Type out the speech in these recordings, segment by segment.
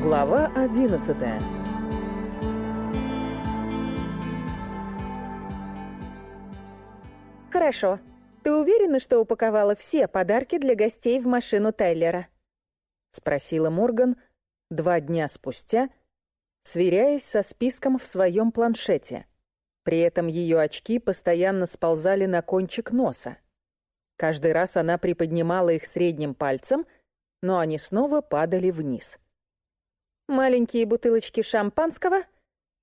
Глава одиннадцатая «Хорошо. Ты уверена, что упаковала все подарки для гостей в машину Тайлера?» — спросила Морган два дня спустя, сверяясь со списком в своем планшете. При этом ее очки постоянно сползали на кончик носа. Каждый раз она приподнимала их средним пальцем, но они снова падали вниз. «Маленькие бутылочки шампанского,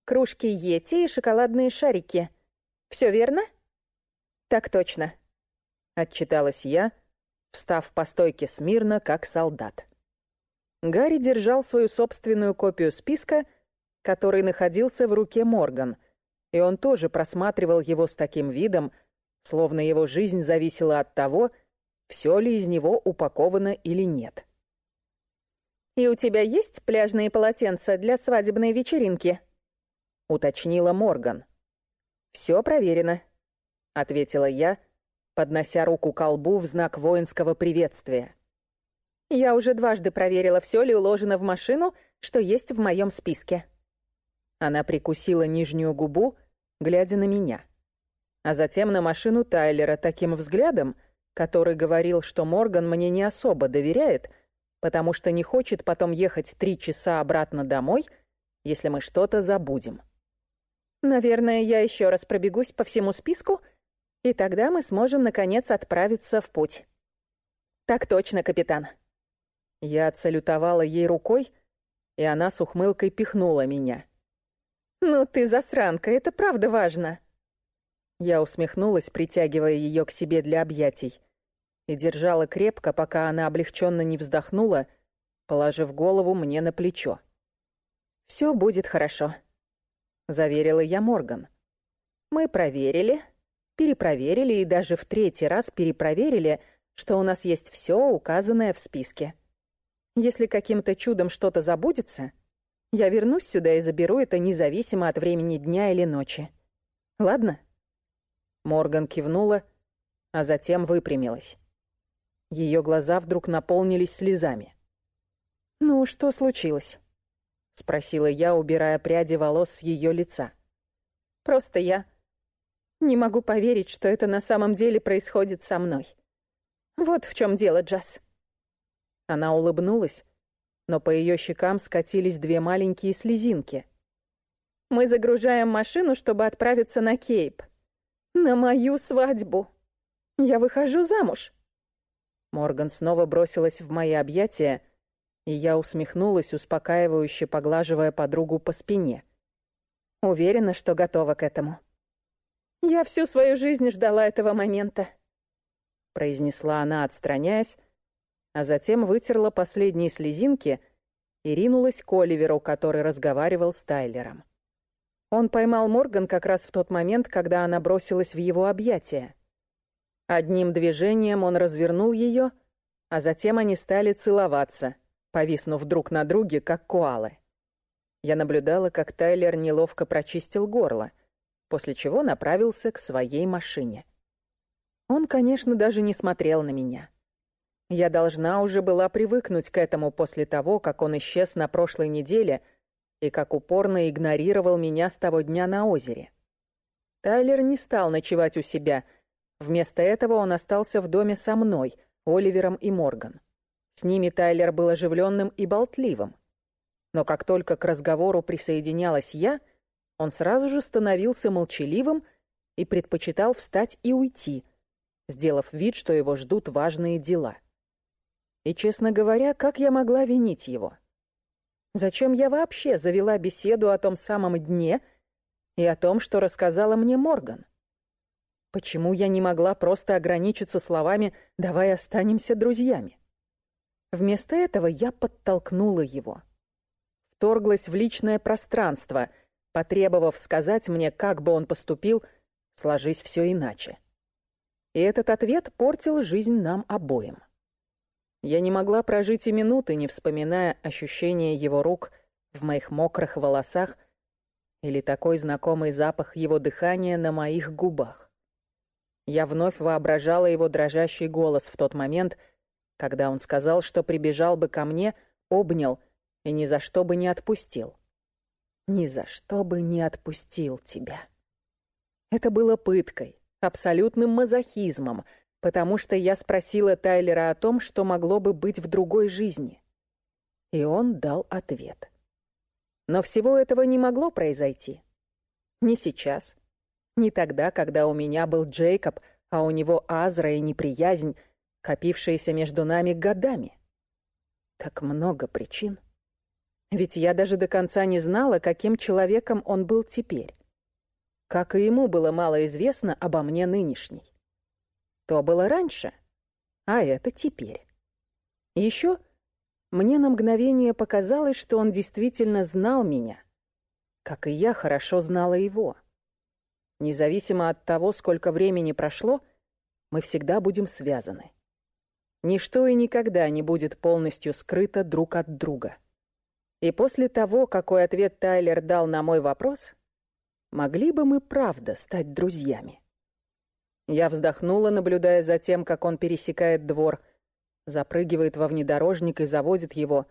кружки Йети и шоколадные шарики. Все верно?» «Так точно», — отчиталась я, встав по стойке смирно, как солдат. Гарри держал свою собственную копию списка, который находился в руке Морган, и он тоже просматривал его с таким видом, словно его жизнь зависела от того, все ли из него упаковано или нет. «И у тебя есть пляжные полотенца для свадебной вечеринки?» — уточнила Морган. «Все проверено», — ответила я, поднося руку к колбу в знак воинского приветствия. Я уже дважды проверила, все ли уложено в машину, что есть в моем списке. Она прикусила нижнюю губу, глядя на меня. А затем на машину Тайлера таким взглядом, который говорил, что Морган мне не особо доверяет, потому что не хочет потом ехать три часа обратно домой, если мы что-то забудем. Наверное, я еще раз пробегусь по всему списку, и тогда мы сможем, наконец, отправиться в путь. Так точно, капитан. Я отсалютовала ей рукой, и она с ухмылкой пихнула меня. «Ну ты засранка, это правда важно!» Я усмехнулась, притягивая ее к себе для объятий, и держала крепко, пока она облегченно не вздохнула, положив голову мне на плечо. «Все будет хорошо», — заверила я Морган. «Мы проверили, перепроверили и даже в третий раз перепроверили, что у нас есть все указанное в списке. Если каким-то чудом что-то забудется, я вернусь сюда и заберу это независимо от времени дня или ночи. Ладно?» Морган кивнула, а затем выпрямилась. Ее глаза вдруг наполнились слезами. «Ну, что случилось?» — спросила я, убирая пряди волос с ее лица. «Просто я не могу поверить, что это на самом деле происходит со мной. Вот в чем дело, Джаз. Она улыбнулась, но по ее щекам скатились две маленькие слезинки. «Мы загружаем машину, чтобы отправиться на Кейп. На мою свадьбу. Я выхожу замуж». Морган снова бросилась в мои объятия, и я усмехнулась, успокаивающе поглаживая подругу по спине. Уверена, что готова к этому. «Я всю свою жизнь ждала этого момента», — произнесла она, отстраняясь, а затем вытерла последние слезинки и ринулась к Оливеру, который разговаривал с Тайлером. Он поймал Морган как раз в тот момент, когда она бросилась в его объятия. Одним движением он развернул ее, а затем они стали целоваться, повиснув друг на друге, как куалы. Я наблюдала, как Тайлер неловко прочистил горло, после чего направился к своей машине. Он, конечно, даже не смотрел на меня. Я должна уже была привыкнуть к этому после того, как он исчез на прошлой неделе и как упорно игнорировал меня с того дня на озере. Тайлер не стал ночевать у себя. Вместо этого он остался в доме со мной, Оливером и Морган. С ними Тайлер был оживленным и болтливым. Но как только к разговору присоединялась я, он сразу же становился молчаливым и предпочитал встать и уйти, сделав вид, что его ждут важные дела. И, честно говоря, как я могла винить его? Зачем я вообще завела беседу о том самом дне и о том, что рассказала мне Морган? Почему я не могла просто ограничиться словами «давай останемся друзьями»? Вместо этого я подтолкнула его. Вторглась в личное пространство, потребовав сказать мне, как бы он поступил, сложись все иначе. И этот ответ портил жизнь нам обоим. Я не могла прожить и минуты, не вспоминая ощущение его рук в моих мокрых волосах или такой знакомый запах его дыхания на моих губах. Я вновь воображала его дрожащий голос в тот момент, когда он сказал, что прибежал бы ко мне, обнял и ни за что бы не отпустил. Ни за что бы не отпустил тебя. Это было пыткой, абсолютным мазохизмом, потому что я спросила Тайлера о том, что могло бы быть в другой жизни. И он дал ответ. Но всего этого не могло произойти. Не сейчас. Не тогда, когда у меня был Джейкоб, а у него Азра и неприязнь, копившаяся между нами годами. Так много причин. Ведь я даже до конца не знала, каким человеком он был теперь. Как и ему было мало известно обо мне нынешней. То было раньше, а это теперь. Еще мне на мгновение показалось, что он действительно знал меня, как и я хорошо знала его. Независимо от того, сколько времени прошло, мы всегда будем связаны. Ничто и никогда не будет полностью скрыто друг от друга. И после того, какой ответ Тайлер дал на мой вопрос, могли бы мы правда стать друзьями? Я вздохнула, наблюдая за тем, как он пересекает двор, запрыгивает во внедорожник и заводит его,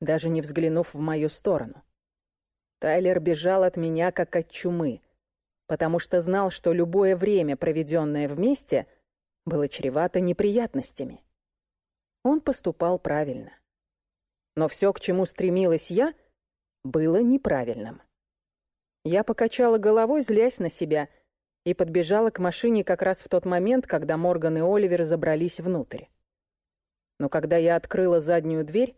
даже не взглянув в мою сторону. Тайлер бежал от меня, как от чумы, потому что знал, что любое время, проведенное вместе, было чревато неприятностями. Он поступал правильно. Но все, к чему стремилась я, было неправильным. Я покачала головой, злясь на себя, и подбежала к машине как раз в тот момент, когда Морган и Оливер забрались внутрь. Но когда я открыла заднюю дверь,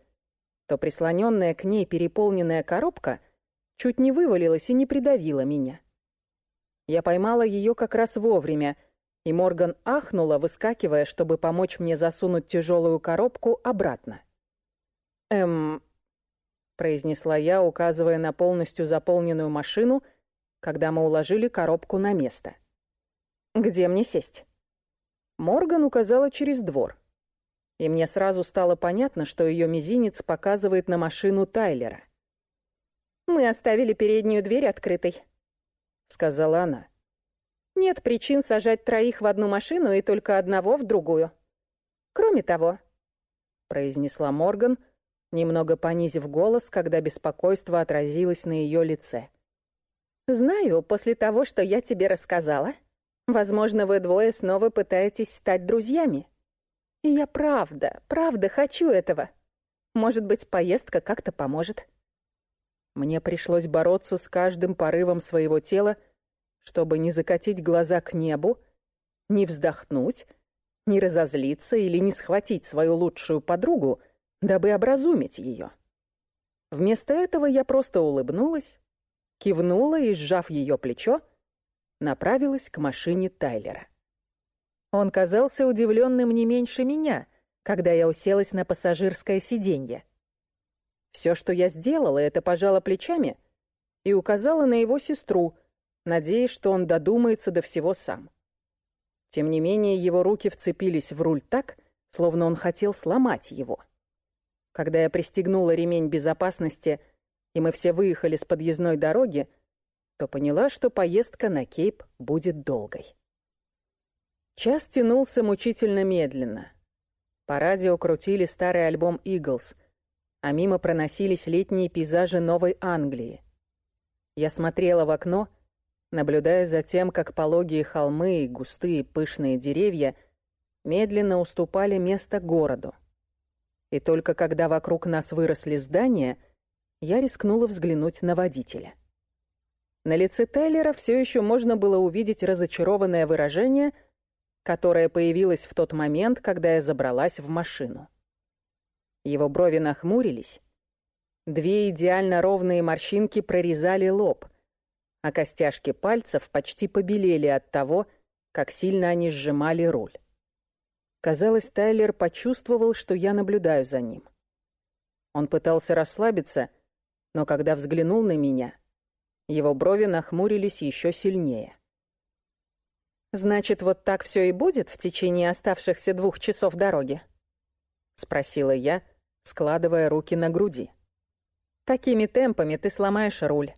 то прислоненная к ней переполненная коробка чуть не вывалилась и не придавила меня. Я поймала ее как раз вовремя, и Морган ахнула, выскакивая, чтобы помочь мне засунуть тяжелую коробку обратно. «Эм...» — произнесла я, указывая на полностью заполненную машину, когда мы уложили коробку на место. «Где мне сесть?» Морган указала через двор. И мне сразу стало понятно, что ее мизинец показывает на машину Тайлера. «Мы оставили переднюю дверь открытой», — сказала она. «Нет причин сажать троих в одну машину и только одного в другую. Кроме того», — произнесла Морган, — немного понизив голос, когда беспокойство отразилось на ее лице. «Знаю, после того, что я тебе рассказала, возможно, вы двое снова пытаетесь стать друзьями. И я правда, правда хочу этого. Может быть, поездка как-то поможет». Мне пришлось бороться с каждым порывом своего тела, чтобы не закатить глаза к небу, не вздохнуть, не разозлиться или не схватить свою лучшую подругу — дабы образумить ее. Вместо этого я просто улыбнулась, кивнула и, сжав ее плечо, направилась к машине Тайлера. Он казался удивленным не меньше меня, когда я уселась на пассажирское сиденье. Все, что я сделала, это пожала плечами и указала на его сестру, надеясь, что он додумается до всего сам. Тем не менее, его руки вцепились в руль так, словно он хотел сломать его. Когда я пристегнула ремень безопасности, и мы все выехали с подъездной дороги, то поняла, что поездка на Кейп будет долгой. Час тянулся мучительно медленно. По радио крутили старый альбом «Иглс», а мимо проносились летние пейзажи Новой Англии. Я смотрела в окно, наблюдая за тем, как пологие холмы и густые пышные деревья медленно уступали место городу. И только когда вокруг нас выросли здания, я рискнула взглянуть на водителя. На лице Тайлера все еще можно было увидеть разочарованное выражение, которое появилось в тот момент, когда я забралась в машину. Его брови нахмурились. Две идеально ровные морщинки прорезали лоб, а костяшки пальцев почти побелели от того, как сильно они сжимали руль. Казалось, Тайлер почувствовал, что я наблюдаю за ним. Он пытался расслабиться, но когда взглянул на меня, его брови нахмурились еще сильнее. «Значит, вот так все и будет в течение оставшихся двух часов дороги?» — спросила я, складывая руки на груди. «Такими темпами ты сломаешь руль.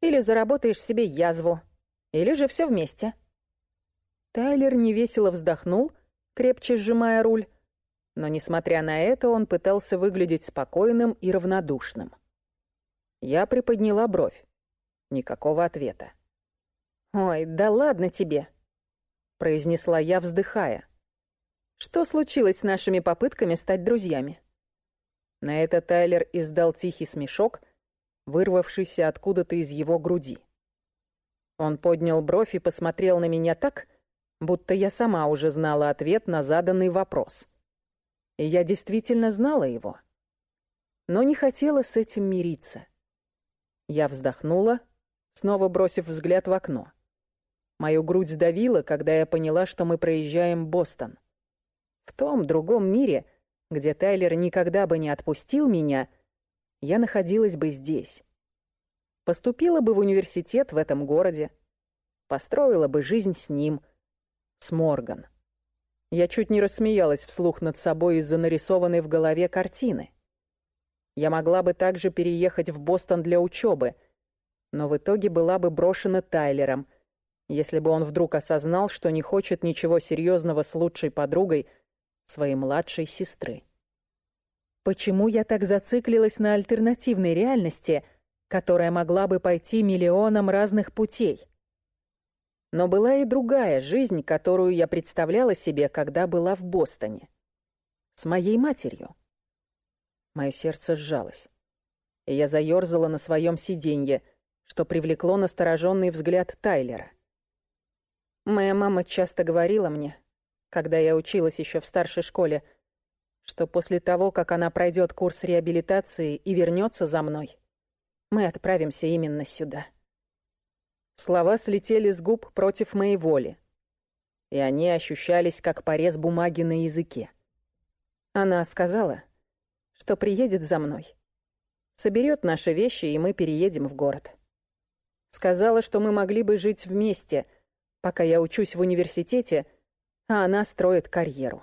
Или заработаешь себе язву. Или же все вместе». Тайлер невесело вздохнул — крепче сжимая руль, но, несмотря на это, он пытался выглядеть спокойным и равнодушным. Я приподняла бровь. Никакого ответа. «Ой, да ладно тебе», — произнесла я, вздыхая. «Что случилось с нашими попытками стать друзьями?» На это Тайлер издал тихий смешок, вырвавшийся откуда-то из его груди. Он поднял бровь и посмотрел на меня так, будто я сама уже знала ответ на заданный вопрос. И я действительно знала его. Но не хотела с этим мириться. Я вздохнула, снова бросив взгляд в окно. Мою грудь сдавило, когда я поняла, что мы проезжаем Бостон. В том другом мире, где Тайлер никогда бы не отпустил меня, я находилась бы здесь. Поступила бы в университет в этом городе, построила бы жизнь с ним, с Морган. Я чуть не рассмеялась вслух над собой из-за нарисованной в голове картины. Я могла бы также переехать в Бостон для учебы, но в итоге была бы брошена Тайлером, если бы он вдруг осознал, что не хочет ничего серьезного с лучшей подругой своей младшей сестры. Почему я так зациклилась на альтернативной реальности, которая могла бы пойти миллионом разных путей? Но была и другая жизнь, которую я представляла себе, когда была в Бостоне. С моей матерью. Мое сердце сжалось. И я заёрзала на своем сиденье, что привлекло настороженный взгляд Тайлера. Моя мама часто говорила мне, когда я училась еще в старшей школе, что после того, как она пройдет курс реабилитации и вернется за мной, мы отправимся именно сюда. Слова слетели с губ против моей воли, и они ощущались как порез бумаги на языке. Она сказала, что приедет за мной. Соберет наши вещи, и мы переедем в город. Сказала, что мы могли бы жить вместе, пока я учусь в университете, а она строит карьеру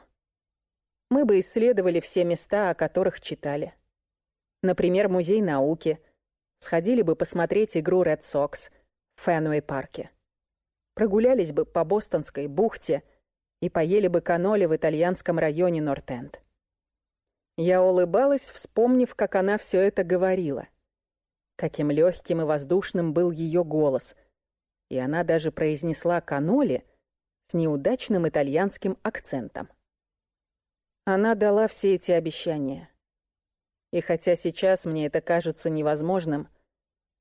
мы бы исследовали все места, о которых читали. Например, музей науки. Сходили бы посмотреть игру Red Sox в Фенуэй-парке. Прогулялись бы по Бостонской бухте и поели бы каноли в итальянском районе Нортенд. Я улыбалась, вспомнив, как она все это говорила. Каким легким и воздушным был ее голос. И она даже произнесла каноли с неудачным итальянским акцентом. Она дала все эти обещания. И хотя сейчас мне это кажется невозможным,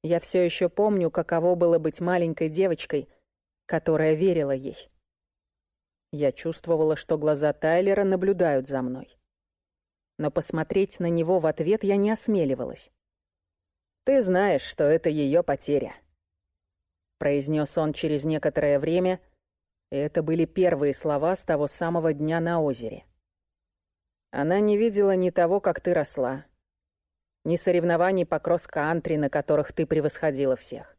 я все еще помню, каково было быть маленькой девочкой, которая верила ей. Я чувствовала, что глаза Тайлера наблюдают за мной. Но посмотреть на него в ответ я не осмеливалась. «Ты знаешь, что это ее потеря», — произнес он через некоторое время, это были первые слова с того самого дня на озере. Она не видела ни того, как ты росла, ни соревнований по кросс-кантри, на которых ты превосходила всех.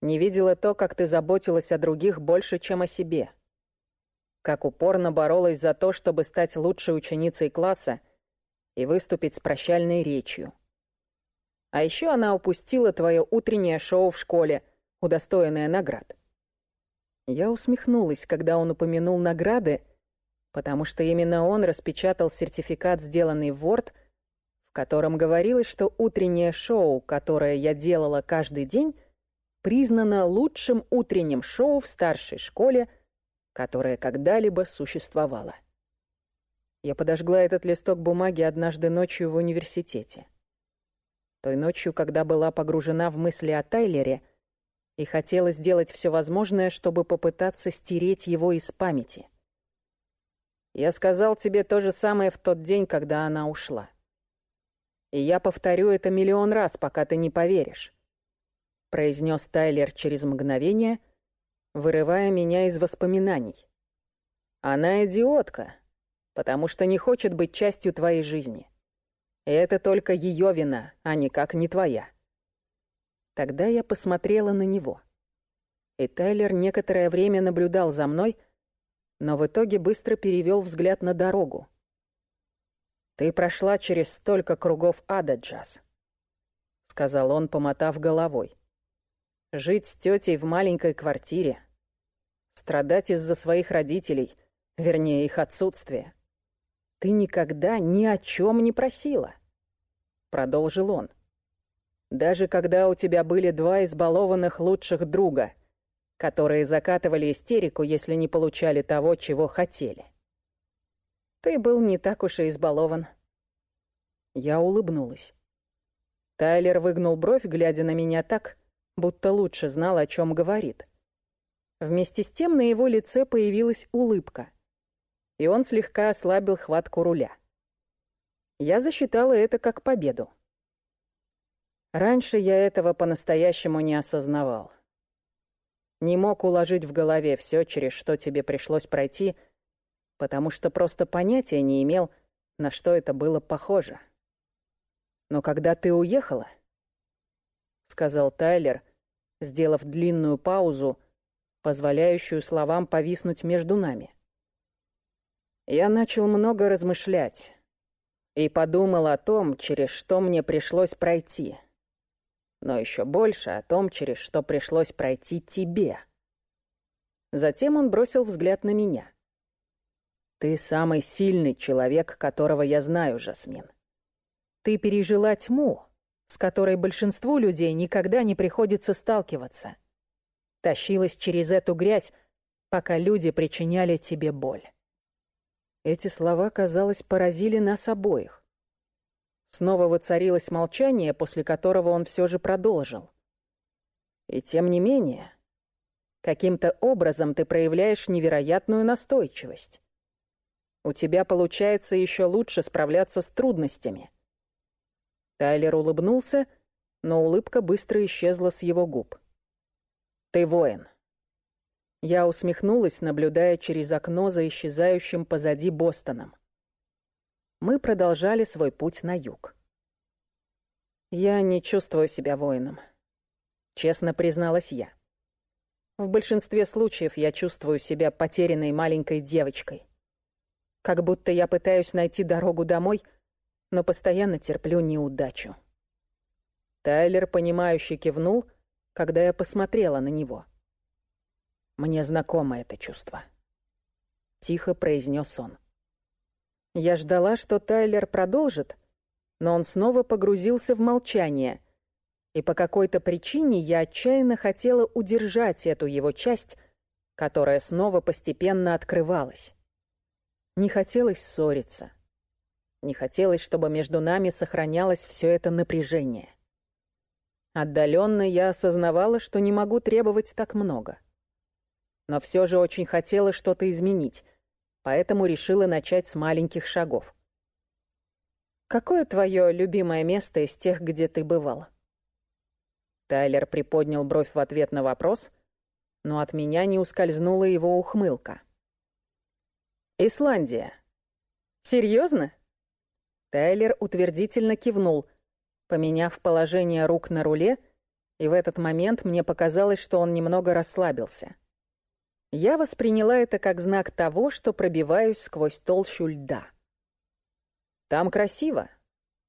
Не видела то, как ты заботилась о других больше, чем о себе. Как упорно боролась за то, чтобы стать лучшей ученицей класса и выступить с прощальной речью. А еще она упустила твое утреннее шоу в школе, удостоенное наград. Я усмехнулась, когда он упомянул награды, потому что именно он распечатал сертификат, сделанный в Word, в котором говорилось, что утреннее шоу, которое я делала каждый день, признано лучшим утренним шоу в старшей школе, которое когда-либо существовало. Я подожгла этот листок бумаги однажды ночью в университете. Той ночью, когда была погружена в мысли о Тайлере и хотела сделать все возможное, чтобы попытаться стереть его из памяти — я сказал тебе то же самое в тот день, когда она ушла. И я повторю это миллион раз, пока ты не поверишь», — произнес Тайлер через мгновение, вырывая меня из воспоминаний. «Она идиотка, потому что не хочет быть частью твоей жизни. И это только ее вина, а никак не твоя». Тогда я посмотрела на него. И Тайлер некоторое время наблюдал за мной, — но в итоге быстро перевел взгляд на дорогу. «Ты прошла через столько кругов ада, Джаз», — сказал он, помотав головой. «Жить с тетей в маленькой квартире, страдать из-за своих родителей, вернее, их отсутствия. Ты никогда ни о чем не просила», — продолжил он. Даже когда у тебя были два избалованных лучших друга, которые закатывали истерику, если не получали того, чего хотели. Ты был не так уж и избалован. Я улыбнулась. Тайлер выгнул бровь, глядя на меня так, будто лучше знал, о чем говорит. Вместе с тем на его лице появилась улыбка, и он слегка ослабил хватку руля. Я засчитала это как победу. Раньше я этого по-настоящему не осознавал. Не мог уложить в голове все, через что тебе пришлось пройти, потому что просто понятия не имел, на что это было похоже. Но когда ты уехала, — сказал Тайлер, сделав длинную паузу, позволяющую словам повиснуть между нами. Я начал много размышлять и подумал о том, через что мне пришлось пройти — но еще больше о том, через что пришлось пройти тебе. Затем он бросил взгляд на меня. Ты самый сильный человек, которого я знаю, Жасмин. Ты пережила тьму, с которой большинству людей никогда не приходится сталкиваться. Тащилась через эту грязь, пока люди причиняли тебе боль. Эти слова, казалось, поразили нас обоих. Снова воцарилось молчание, после которого он все же продолжил. И тем не менее, каким-то образом ты проявляешь невероятную настойчивость. У тебя получается еще лучше справляться с трудностями. Тайлер улыбнулся, но улыбка быстро исчезла с его губ. Ты воин. Я усмехнулась, наблюдая через окно за исчезающим позади Бостоном мы продолжали свой путь на юг. «Я не чувствую себя воином», — честно призналась я. В большинстве случаев я чувствую себя потерянной маленькой девочкой. Как будто я пытаюсь найти дорогу домой, но постоянно терплю неудачу. Тайлер, понимающе кивнул, когда я посмотрела на него. «Мне знакомо это чувство», — тихо произнес он. Я ждала, что Тайлер продолжит, но он снова погрузился в молчание, и по какой-то причине я отчаянно хотела удержать эту его часть, которая снова постепенно открывалась. Не хотелось ссориться. Не хотелось, чтобы между нами сохранялось все это напряжение. Отдаленно я осознавала, что не могу требовать так много. Но все же очень хотела что-то изменить — поэтому решила начать с маленьких шагов. «Какое твое любимое место из тех, где ты бывала?» Тайлер приподнял бровь в ответ на вопрос, но от меня не ускользнула его ухмылка. «Исландия». «Серьезно?» Тайлер утвердительно кивнул, поменяв положение рук на руле, и в этот момент мне показалось, что он немного расслабился. Я восприняла это как знак того, что пробиваюсь сквозь толщу льда. Там красиво,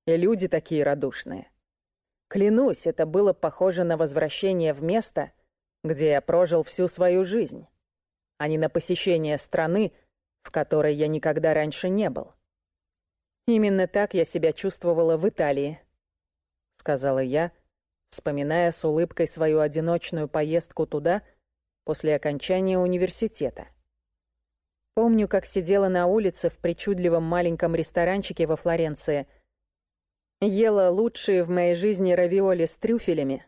и люди такие радушные. Клянусь, это было похоже на возвращение в место, где я прожил всю свою жизнь, а не на посещение страны, в которой я никогда раньше не был. Именно так я себя чувствовала в Италии, сказала я, вспоминая с улыбкой свою одиночную поездку туда, после окончания университета. Помню, как сидела на улице в причудливом маленьком ресторанчике во Флоренции. Ела лучшие в моей жизни равиоли с трюфелями.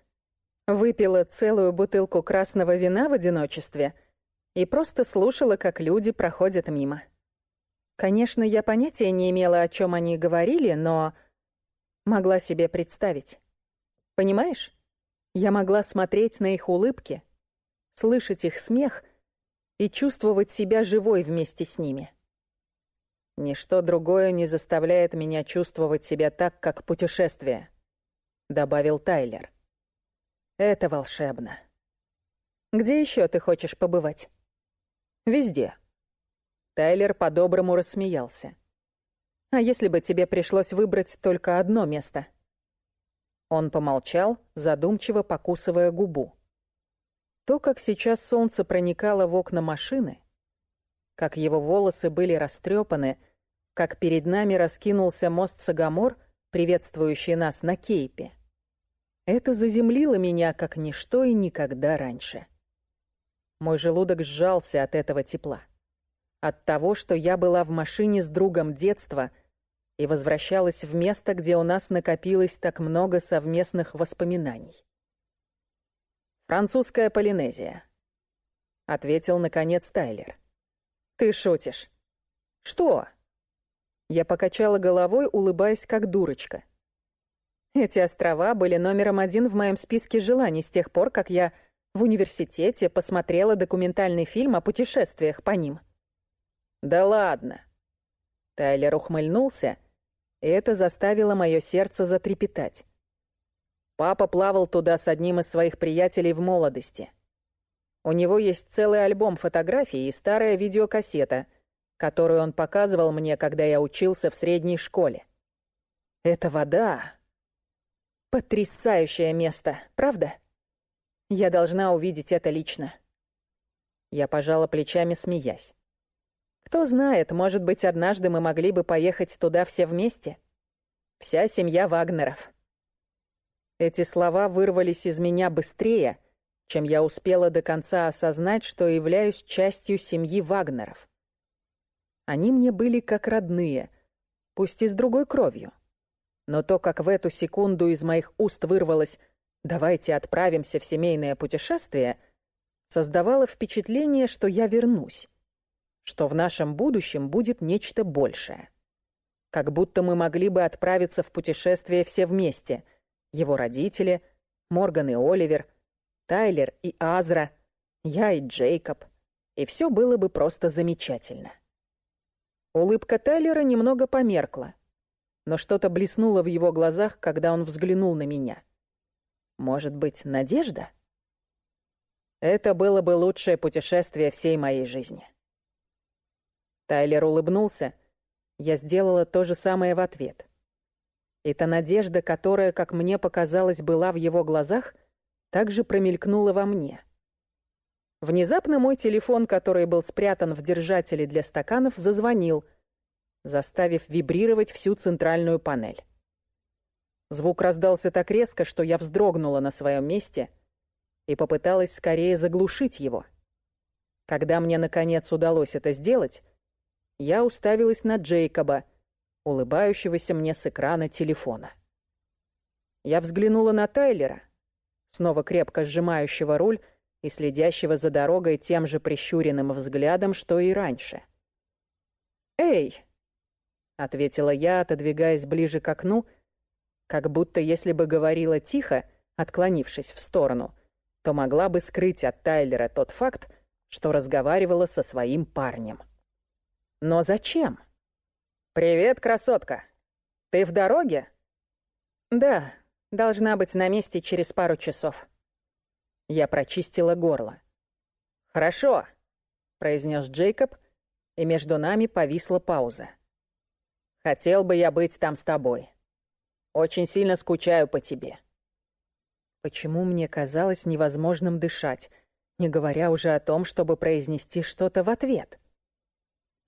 Выпила целую бутылку красного вина в одиночестве и просто слушала, как люди проходят мимо. Конечно, я понятия не имела, о чем они говорили, но могла себе представить. Понимаешь? Я могла смотреть на их улыбки — слышать их смех и чувствовать себя живой вместе с ними. Ничто другое не заставляет меня чувствовать себя так, как путешествие, добавил Тайлер. Это волшебно. Где еще ты хочешь побывать? Везде. Тайлер по-доброму рассмеялся. А если бы тебе пришлось выбрать только одно место? Он помолчал, задумчиво покусывая губу. То, как сейчас солнце проникало в окна машины, как его волосы были растрепаны, как перед нами раскинулся мост Сагамор, приветствующий нас на Кейпе. Это заземлило меня, как ничто и никогда раньше. Мой желудок сжался от этого тепла. От того, что я была в машине с другом детства и возвращалась в место, где у нас накопилось так много совместных воспоминаний. «Французская Полинезия», — ответил, наконец, Тайлер. «Ты шутишь». «Что?» Я покачала головой, улыбаясь как дурочка. Эти острова были номером один в моем списке желаний с тех пор, как я в университете посмотрела документальный фильм о путешествиях по ним. «Да ладно!» Тайлер ухмыльнулся, и это заставило мое сердце затрепетать. Папа плавал туда с одним из своих приятелей в молодости. У него есть целый альбом фотографий и старая видеокассета, которую он показывал мне, когда я учился в средней школе. Это вода, Потрясающее место, правда? Я должна увидеть это лично. Я пожала плечами, смеясь. Кто знает, может быть, однажды мы могли бы поехать туда все вместе? Вся семья Вагнеров. Эти слова вырвались из меня быстрее, чем я успела до конца осознать, что являюсь частью семьи Вагнеров. Они мне были как родные, пусть и с другой кровью. Но то, как в эту секунду из моих уст вырвалось «давайте отправимся в семейное путешествие», создавало впечатление, что я вернусь, что в нашем будущем будет нечто большее. Как будто мы могли бы отправиться в путешествие все вместе. Его родители, Морган и Оливер, Тайлер и Азра, я и Джейкоб. И все было бы просто замечательно. Улыбка Тайлера немного померкла но что-то блеснуло в его глазах, когда он взглянул на меня. Может быть, надежда? Это было бы лучшее путешествие всей моей жизни. Тайлер улыбнулся. Я сделала то же самое в ответ. Эта надежда, которая, как мне показалось, была в его глазах, также промелькнула во мне. Внезапно мой телефон, который был спрятан в держателе для стаканов, зазвонил — заставив вибрировать всю центральную панель. Звук раздался так резко, что я вздрогнула на своем месте и попыталась скорее заглушить его. Когда мне, наконец, удалось это сделать, я уставилась на Джейкоба, улыбающегося мне с экрана телефона. Я взглянула на Тайлера, снова крепко сжимающего руль и следящего за дорогой тем же прищуренным взглядом, что и раньше. «Эй!» ответила я, отодвигаясь ближе к окну, как будто если бы говорила тихо, отклонившись в сторону, то могла бы скрыть от Тайлера тот факт, что разговаривала со своим парнем. Но зачем? «Привет, красотка. Ты в дороге?» «Да, должна быть на месте через пару часов». Я прочистила горло. «Хорошо», — произнес Джейкоб, и между нами повисла пауза. Хотел бы я быть там с тобой. Очень сильно скучаю по тебе. Почему мне казалось невозможным дышать, не говоря уже о том, чтобы произнести что-то в ответ?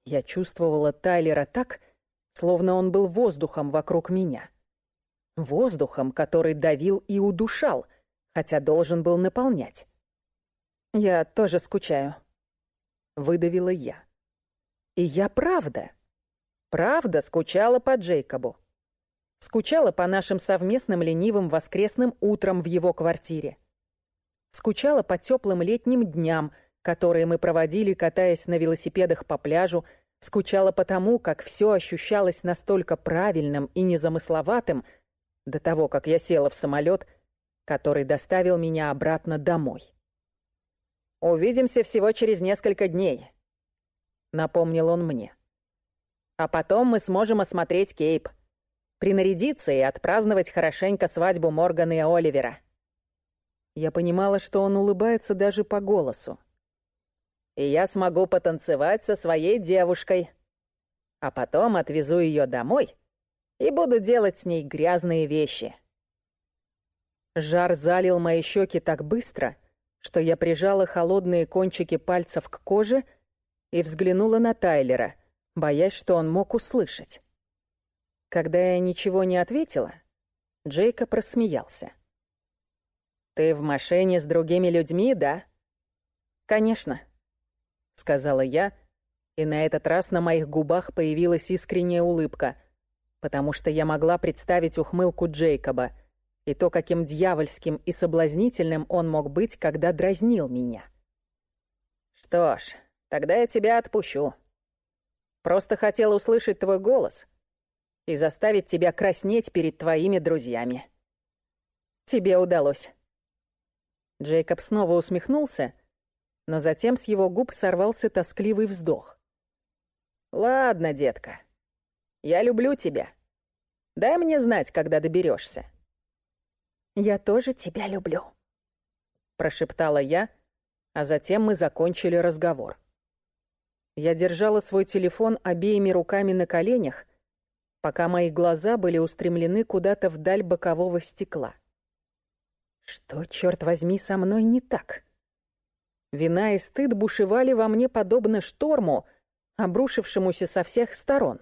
Я чувствовала Тайлера так, словно он был воздухом вокруг меня. Воздухом, который давил и удушал, хотя должен был наполнять. «Я тоже скучаю», — выдавила я. «И я правда Правда, скучала по Джейкобу. Скучала по нашим совместным ленивым воскресным утрам в его квартире. Скучала по теплым летним дням, которые мы проводили, катаясь на велосипедах по пляжу, скучала по тому, как все ощущалось настолько правильным и незамысловатым до того, как я села в самолет, который доставил меня обратно домой. «Увидимся всего через несколько дней», — напомнил он мне. А потом мы сможем осмотреть Кейп, принарядиться и отпраздновать хорошенько свадьбу Моргана и Оливера. Я понимала, что он улыбается даже по голосу. И я смогу потанцевать со своей девушкой. А потом отвезу ее домой и буду делать с ней грязные вещи. Жар залил мои щеки так быстро, что я прижала холодные кончики пальцев к коже и взглянула на Тайлера — боясь, что он мог услышать. Когда я ничего не ответила, Джейкоб рассмеялся. «Ты в машине с другими людьми, да?» «Конечно», — сказала я, и на этот раз на моих губах появилась искренняя улыбка, потому что я могла представить ухмылку Джейкоба и то, каким дьявольским и соблазнительным он мог быть, когда дразнил меня. «Что ж, тогда я тебя отпущу. Просто хотела услышать твой голос и заставить тебя краснеть перед твоими друзьями». «Тебе удалось». Джейкоб снова усмехнулся, но затем с его губ сорвался тоскливый вздох. «Ладно, детка, я люблю тебя. Дай мне знать, когда доберешься. «Я тоже тебя люблю», — прошептала я, а затем мы закончили разговор. Я держала свой телефон обеими руками на коленях, пока мои глаза были устремлены куда-то вдаль бокового стекла. Что, черт возьми, со мной не так? Вина и стыд бушевали во мне подобно шторму, обрушившемуся со всех сторон.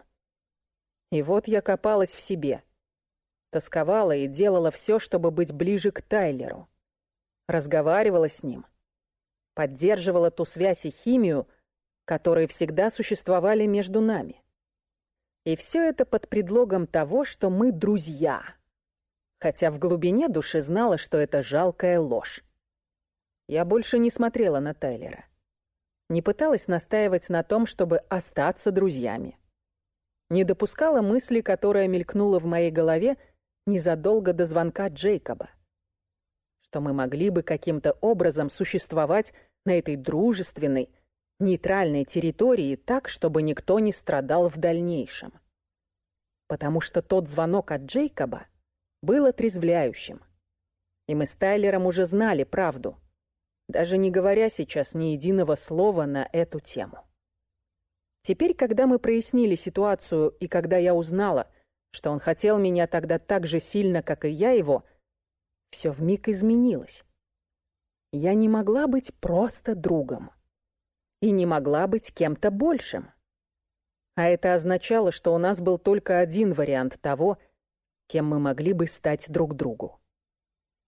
И вот я копалась в себе. Тосковала и делала все, чтобы быть ближе к Тайлеру. Разговаривала с ним. Поддерживала ту связь и химию, которые всегда существовали между нами. И все это под предлогом того, что мы друзья. Хотя в глубине души знала, что это жалкая ложь. Я больше не смотрела на Тайлера не пыталась настаивать на том, чтобы остаться друзьями. Не допускала мысли, которая мелькнула в моей голове незадолго до звонка Джейкоба. Что мы могли бы каким-то образом существовать на этой дружественной, нейтральной территории так, чтобы никто не страдал в дальнейшем. Потому что тот звонок от Джейкоба был отрезвляющим. И мы с Тайлером уже знали правду — даже не говоря сейчас ни единого слова на эту тему. Теперь, когда мы прояснили ситуацию и когда я узнала, что он хотел меня тогда так же сильно, как и я его, все вмиг изменилось. Я не могла быть просто другом. И не могла быть кем-то большим. А это означало, что у нас был только один вариант того, кем мы могли бы стать друг другу.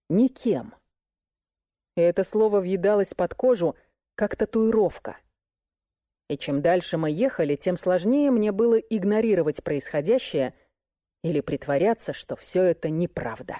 Никем и это слово въедалось под кожу, как татуировка. И чем дальше мы ехали, тем сложнее мне было игнорировать происходящее или притворяться, что все это неправда.